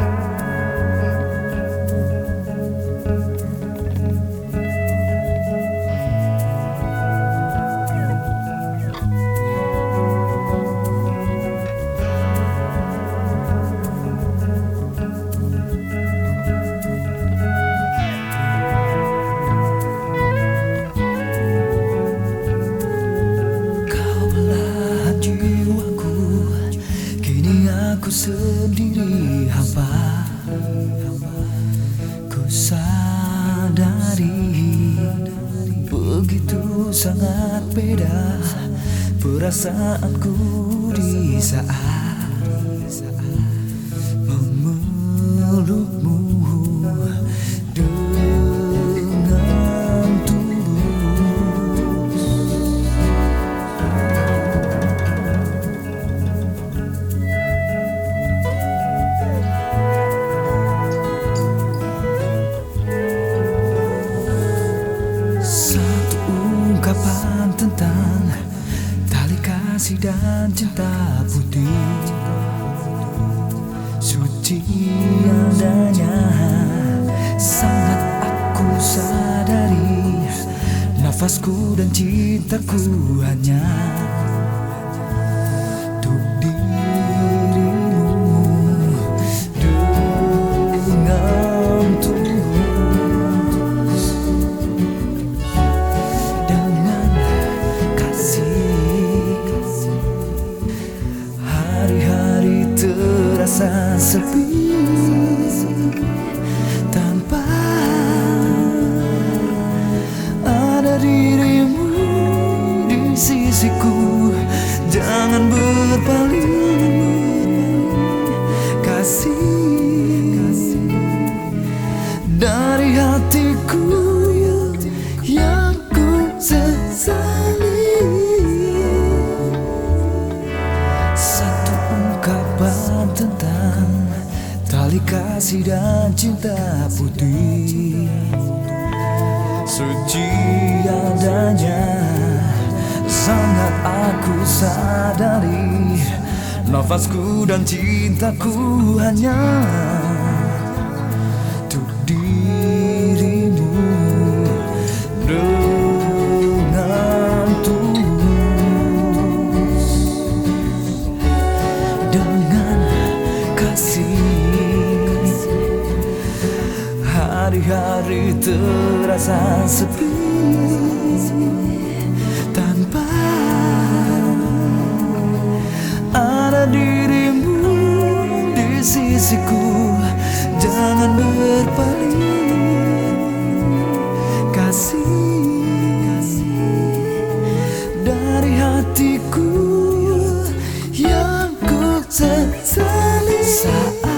side. Sangat beda Perasaanku di saat kasih dan cinta putih. Suci adanya sangat aku sadari. Nafasku dan cintaku hanya kasih dan cinta putih. Suci adanya sangat aku sadari. Nafasku dan cintaku hanya terasa sepi tanpa ada dirimu di sisiku. Jangan berpaling kasih dari hatiku yang ku sesali saat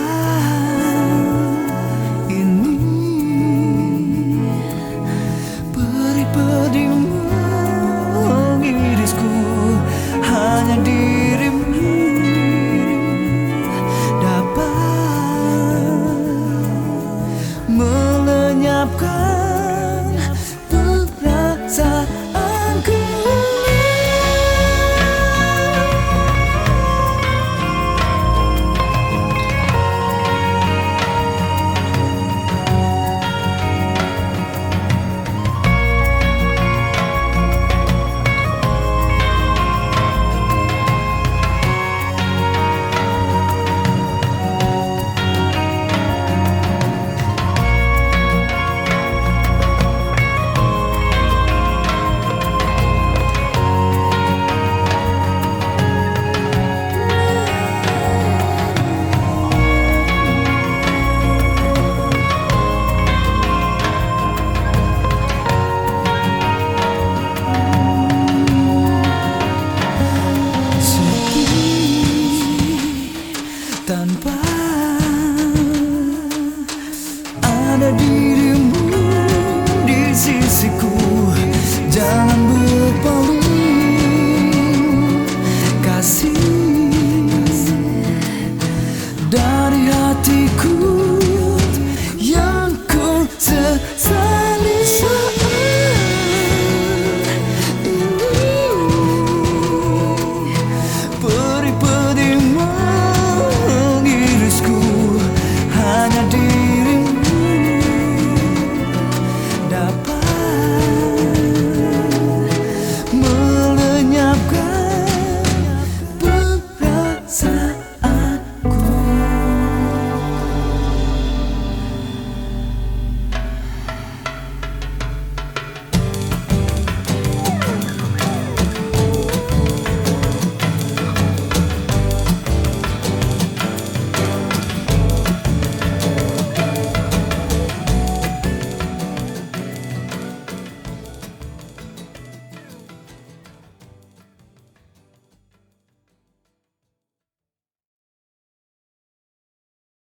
ada dirimu di sisiku. Jangan